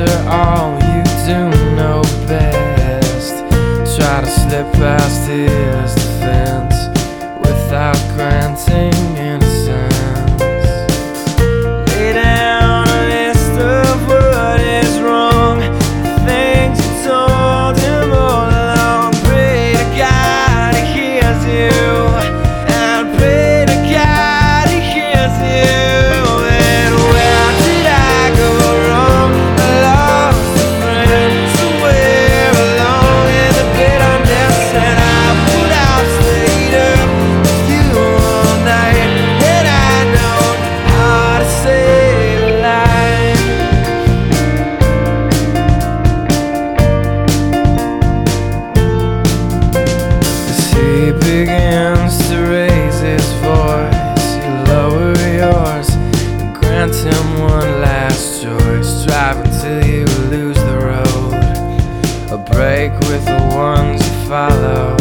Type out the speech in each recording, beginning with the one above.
After all, you do know best. Try to slip past his break with the ones you follow.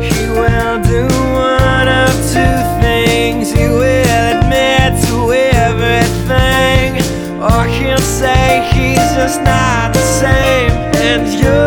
He will do one of two things. He will admit to everything, or he'll say he's just not the same. And you.